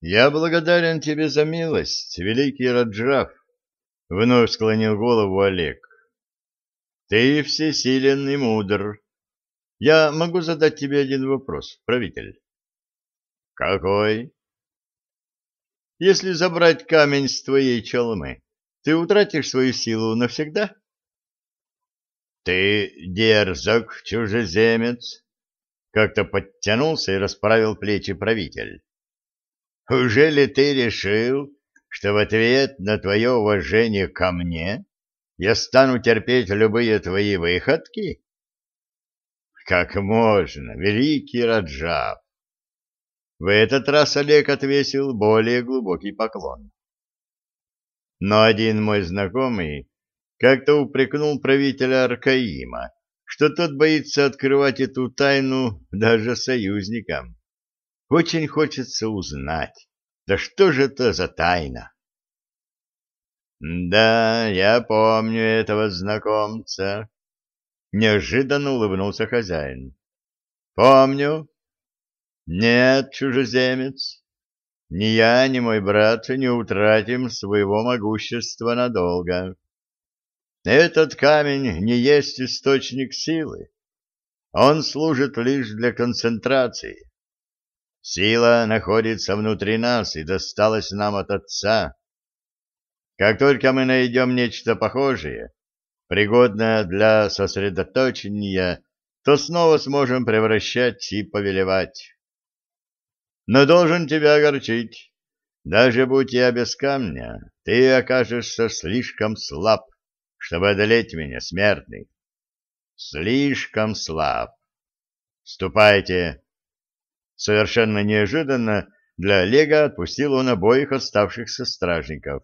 Я благодарен тебе за милость, великий Раджав, — вновь склонил голову Олег. Ты всесилен и мудр. Я могу задать тебе один вопрос, правитель? Какой? Если забрать камень с твоей челмы, ты утратишь свою силу навсегда? Ты дерзок, чужеземец, как-то подтянулся и расправил плечи правитель. Ужели ты решил, что в ответ на твое уважение ко мне я стану терпеть любые твои выходки? Как можно, великий Раджав? В этот раз Олег отвесил более глубокий поклон. Но один мой знакомый как-то упрекнул правителя Аркаима, что тот боится открывать эту тайну даже союзникам. Очень хочется узнать, да что же это за тайна? Да, я помню этого знакомца. Неожиданно улыбнулся хозяин. Помню. Нет, чужеземец, ни я, ни мой брат не утратим своего могущества надолго. Этот камень не есть источник силы. Он служит лишь для концентрации. Сила находится внутри нас и досталась нам от Отца. Как только мы найдем нечто похожее, пригодное для сосредоточения, то снова сможем превращать и повелевать. Но должен тебя огорчить. Даже будь я без камня, ты окажешься слишком слаб, чтобы одолеть меня, смертный. Слишком слаб. Ступайте, Совершенно неожиданно для Олега отпустил он обоих оставшихся стражников.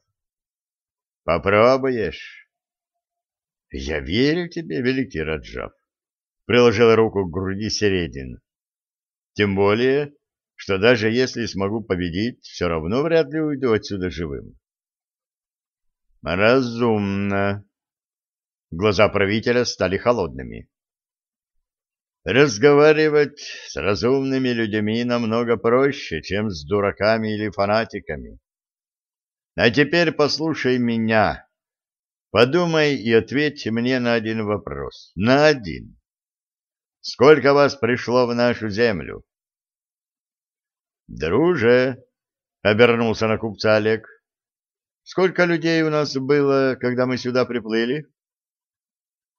«Попробуешь?» «Я верю тебе, великий Раджав», — приложил руку к груди Середин. «Тем более, что даже если смогу победить, все равно вряд ли уйду отсюда живым». «Разумно». Глаза правителя стали холодными. Разговаривать с разумными людьми намного проще, чем с дураками или фанатиками. А теперь послушай меня. Подумай и ответь мне на один вопрос. На один. Сколько вас пришло в нашу землю? Друже, — обернулся на купца Олег, — сколько людей у нас было, когда мы сюда приплыли?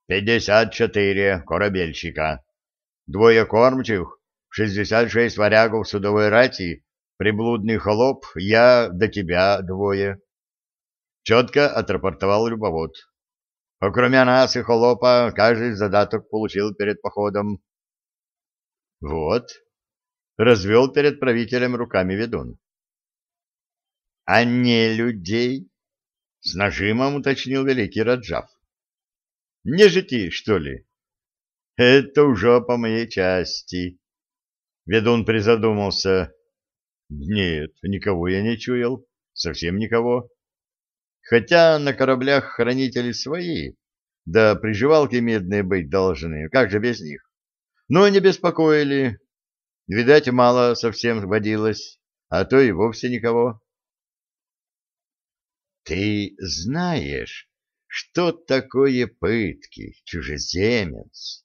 Пятьдесят четыре корабельщика двое кормчих, шестьдесят шесть варягов судовой рати, приблудный холоп, я до тебя двое. Четко отрапортовал любовод. Кроме нас и холопа, каждый задаток получил перед походом. Вот, развел перед правителем руками ведун. А не людей? С нажимом уточнил великий Раджав. Не жити, что ли? Это уже по моей части. Ведун призадумался. Нет, никого я не чуял. Совсем никого. Хотя на кораблях хранители свои, да приживалки медные быть должны, как же без них? Но не беспокоили. Видать, мало совсем водилось, а то и вовсе никого. Ты знаешь, что такое пытки, чужеземец?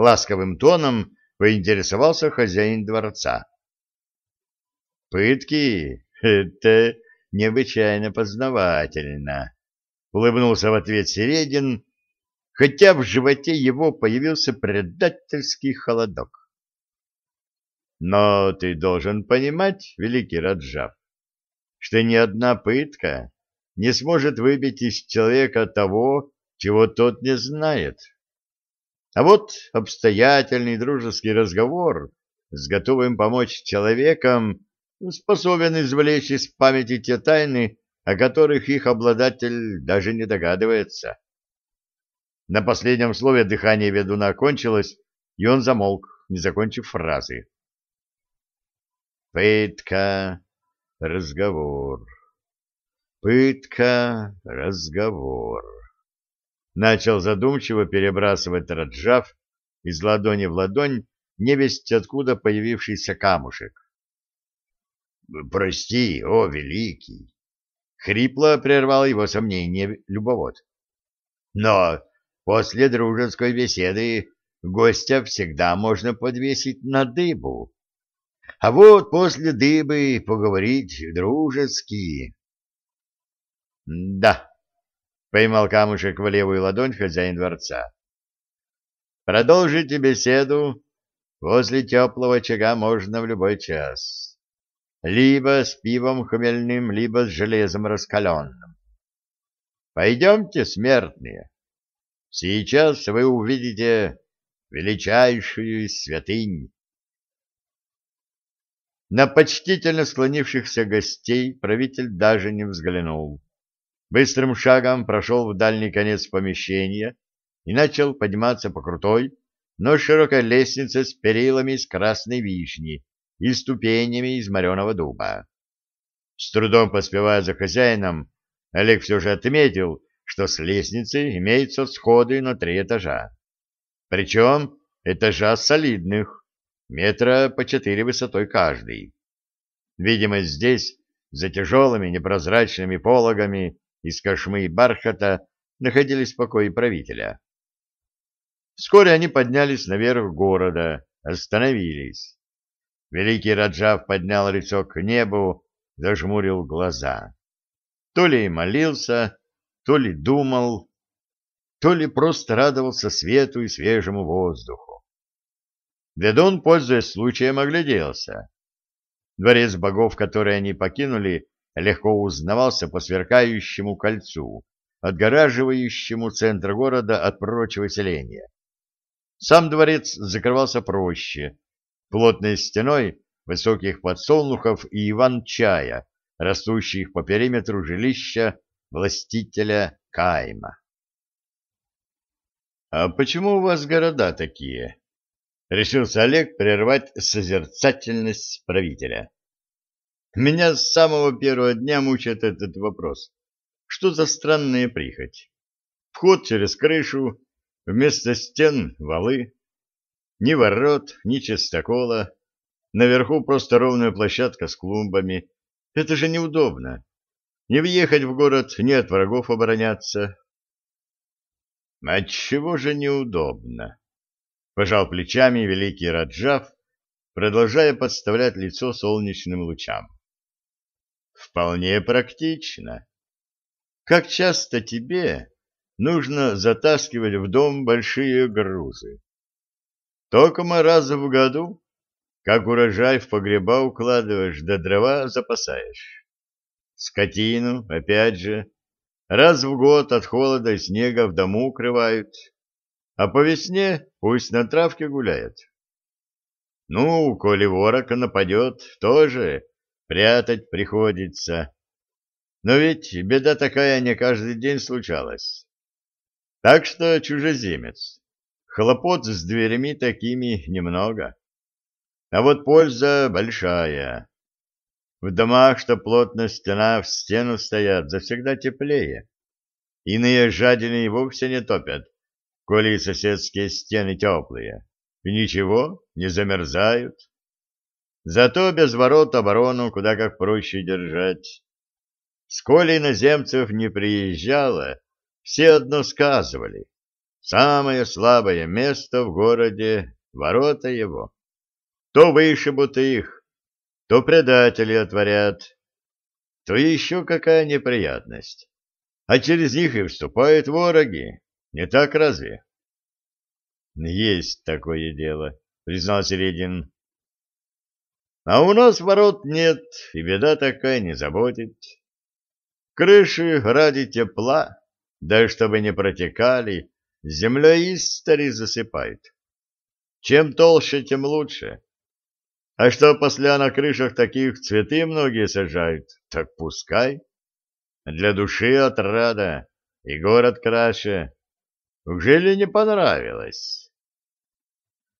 Ласковым тоном поинтересовался хозяин дворца. «Пытки — это необычайно познавательно», — улыбнулся в ответ Середин, хотя в животе его появился предательский холодок. «Но ты должен понимать, великий Раджав, что ни одна пытка не сможет выбить из человека того, чего тот не знает». А вот обстоятельный дружеский разговор с готовым помочь человеком способен извлечь из памяти те тайны, о которых их обладатель даже не догадывается. На последнем слове дыхание ведуна кончилось, и он замолк, не закончив фразы. Пытка, разговор. Пытка, разговор начал задумчиво перебрасывать Раджав из ладони в ладонь невесть откуда появившийся камушек. — Прости, о, великий! — хрипло прервал его сомнение любовод. — Но после дружеской беседы гостя всегда можно подвесить на дыбу. А вот после дыбы поговорить дружески. — Да, — поймал камушек в левую ладонь хозяин дворца. — Продолжите беседу. Возле теплого очага можно в любой час. Либо с пивом хмельным, либо с железом раскаленным. Пойдемте, смертные. Сейчас вы увидите величайшую святынь. На почтительно склонившихся гостей правитель даже не взглянул. Быстрым шагом прошел в дальний конец помещения и начал подниматься по крутой, но широкой лестнице с перилами из красной вишни и ступенями из мореного дуба. С трудом поспевая за хозяином, Олег все же отметил, что с лестницы имеются сходы на три этажа. Причем этажа солидных, метра по четыре высотой каждый. Видимо, здесь, за тяжелыми непрозрачными пологами из кошмы и бархата, находились покои правителя. Вскоре они поднялись наверх города, остановились. Великий Раджав поднял лицо к небу, зажмурил глаза. То ли молился, то ли думал, то ли просто радовался свету и свежему воздуху. Ведун, пользуясь случаем, огляделся. Дворец богов, который они покинули, легко узнавался по сверкающему кольцу, отгораживающему центр города от прочего селения. Сам дворец закрывался проще, плотной стеной высоких подсолнухов и иван-чая, растущих по периметру жилища властителя Кайма. «А почему у вас города такие?» — решился Олег прервать созерцательность правителя. «Меня с самого первого дня мучает этот вопрос. Что за странная прихоть? Вход через крышу, вместо стен — валы, ни ворот, ни чистокола, наверху просто ровная площадка с клумбами. Это же неудобно. Не въехать в город, не от врагов обороняться, Отчего же неудобно? Пожал плечами великий Раджав, продолжая подставлять лицо солнечным лучам. Вполне практично. Как часто тебе нужно затаскивать в дом большие грузы? Только мы раз в году, как урожай в погреба укладываешь, да дрова запасаешь. Скотину, опять же, Раз в год от холода и снега в дому укрывают, а по весне пусть на травке гуляет. Ну, коли ворог нападет, тоже прятать приходится. Но ведь беда такая не каждый день случалась. Так что чужеземец. Хлопот с дверями такими немного. А вот польза большая. В домах, что плотно стена в стену стоят, завсегда теплее. Иные жадины и вовсе не топят, коли соседские стены теплые. И ничего, не замерзают. Зато без ворот оборону куда как проще держать. Сколь иноземцев не приезжало, все одно сказывали. Самое слабое место в городе — ворота его. То вышибут их, то предатели отворят, то еще какая неприятность. А через них и вступают вороги. Не так разве? Есть такое дело, признал Середин. А у нас ворот нет, и беда такая не заботит. Крыши ради тепла, да чтобы не протекали, землей истори засыпают. Чем толще, тем лучше. А что после на крышах таких цветы многие сажают, так пускай. Для души отрада и город краше. Ужели не понравилось?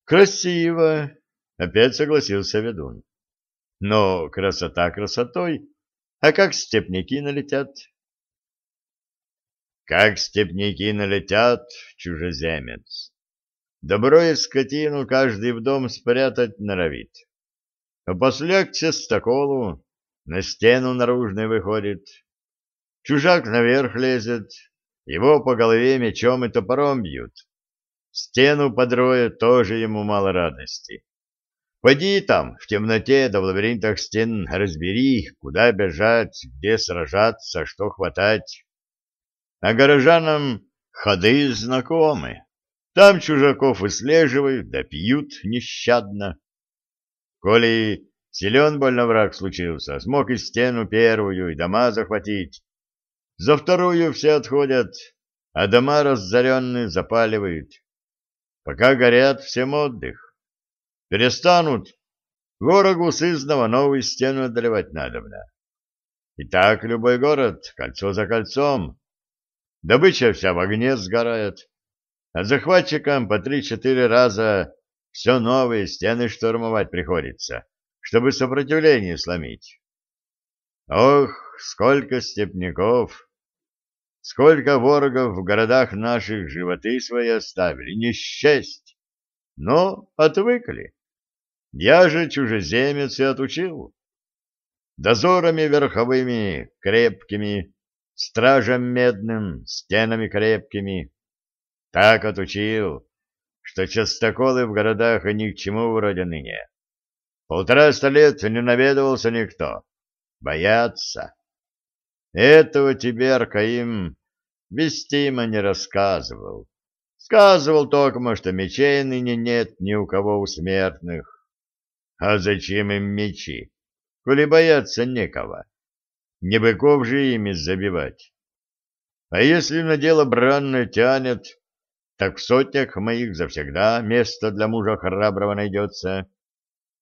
Красиво, опять согласился ведун. Но красота красотой, а как степняки налетят? Как степняки налетят, чужеземец. Добро и скотину каждый в дом спрятать норовит а после к частоколу. на стену наружной выходит. Чужак наверх лезет, его по голове мечом и топором бьют. Стену подроя тоже ему мало радости. Поди там, в темноте да в лабиринтах стен разбери, куда бежать, где сражаться, что хватать. А горожанам ходы знакомы. Там чужаков выслеживают да пьют нещадно. Коли силен больно враг случился, смог и стену первую, и дома захватить, за вторую все отходят, а дома разоренные запаливают. Пока горят, всем отдых. Перестанут, ворогу сызного новую стену одолевать надобно. И так любой город, кольцо за кольцом. Добыча вся в огне сгорает, а захватчикам по три-четыре раза все новые стены штурмовать приходится, чтобы сопротивление сломить. Ох, сколько степняков! Сколько ворогов в городах наших животы свои оставили, не счесть. Но отвыкли. Я же чужеземец и отучил. Дозорами верховыми, крепкими, стражем медным, стенами крепкими. Так отучил, что частоколы в городах ни к чему вроде ныне. Полтораста лет не наведывался никто. Боятся. Этого тебе, Аркаим, Вестима не рассказывал. Сказывал только, что мечей ныне нет ни у кого у смертных. А зачем им мечи, коли бояться некого? Не быков же ими забивать. А если на дело бранное тянет, так в сотнях моих завсегда место для мужа храброго найдется.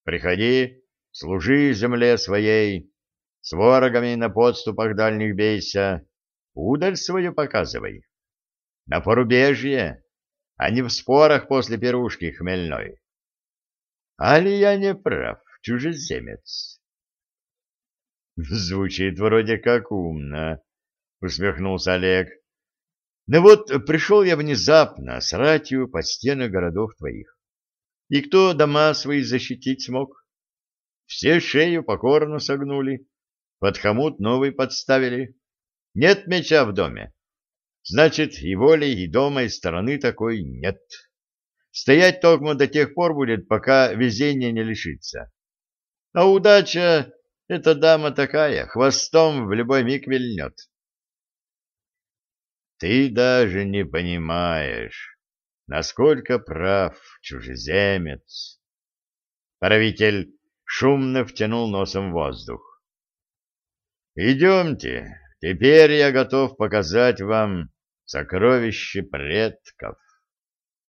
Приходи, служи земле своей, с ворогами на подступах дальних бейся, удаль свою показывай. На порубежье, а не в спорах после пирушки хмельной. Али я не прав, чужеземец? Звучит вроде как умно, усмехнулся Олег. Ну вот пришел я внезапно с ратью под стены городов твоих. И кто дома свои защитить смог? Все шею покорно согнули, под хомут новый подставили. Нет меча в доме. Значит, и воли, и дома, и стороны такой нет. Стоять только до тех пор будет, пока везение не лишится. А удача — это дама такая, хвостом в любой миг вильнет. Ты даже не понимаешь, насколько прав чужеземец. Правитель шумно втянул носом воздух. Идемте, теперь я готов показать вам сокровище предков.